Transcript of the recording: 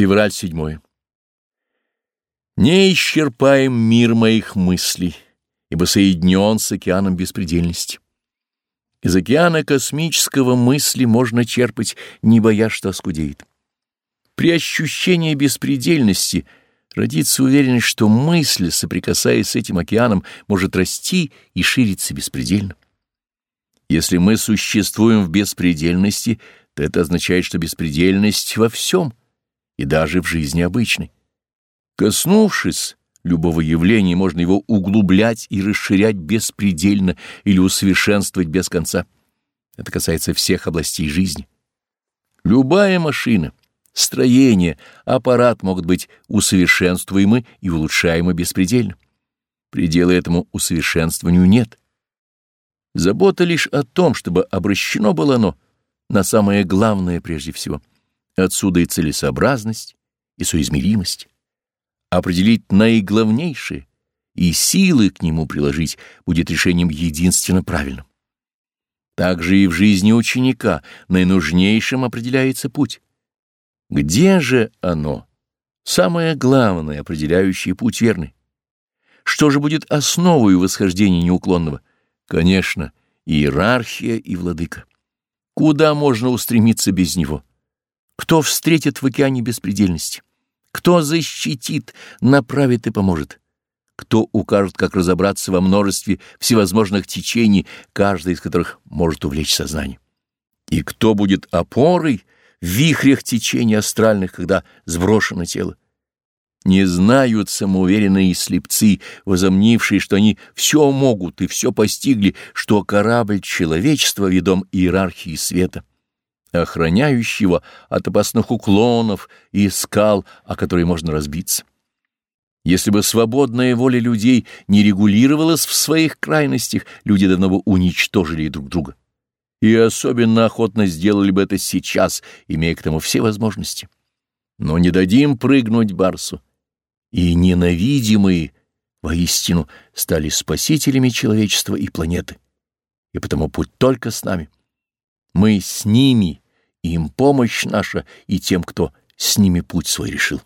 Февраль 7. Не исчерпаем мир моих мыслей, ибо соединен с океаном беспредельности. Из океана космического мысли можно черпать, не боясь, что оскудеет. При ощущении беспредельности родится уверенность, что мысль, соприкасаясь с этим океаном, может расти и шириться беспредельно. Если мы существуем в беспредельности, то это означает, что беспредельность во всем — и даже в жизни обычной. Коснувшись любого явления, можно его углублять и расширять беспредельно или усовершенствовать без конца. Это касается всех областей жизни. Любая машина, строение, аппарат могут быть усовершенствуемы и улучшаемы беспредельно. Предела этому усовершенствованию нет. Забота лишь о том, чтобы обращено было оно на самое главное прежде всего — Отсюда и целесообразность, и соизмеримость. Определить наиглавнейшее и силы к нему приложить будет решением единственно правильным. Также и в жизни ученика наинужнейшим определяется путь. Где же оно? Самое главное, определяющее путь верный. Что же будет основой восхождения неуклонного? Конечно, иерархия и владыка. Куда можно устремиться без него? Кто встретит в океане беспредельности? Кто защитит, направит и поможет? Кто укажет, как разобраться во множестве всевозможных течений, каждое из которых может увлечь сознание? И кто будет опорой в вихрях течений астральных, когда сброшено тело? Не знают самоуверенные слепцы, возомнившие, что они все могут и все постигли, что корабль человечества ведом иерархии света охраняющего от опасных уклонов и скал, о которые можно разбиться. Если бы свободная воля людей не регулировалась в своих крайностях, люди давно бы уничтожили друг друга. И особенно охотно сделали бы это сейчас, имея к тому все возможности. Но не дадим прыгнуть Барсу. И ненавидимые, воистину, стали спасителями человечества и планеты. И потому путь только с нами. Мы с ними, им помощь наша и тем, кто с ними путь свой решил.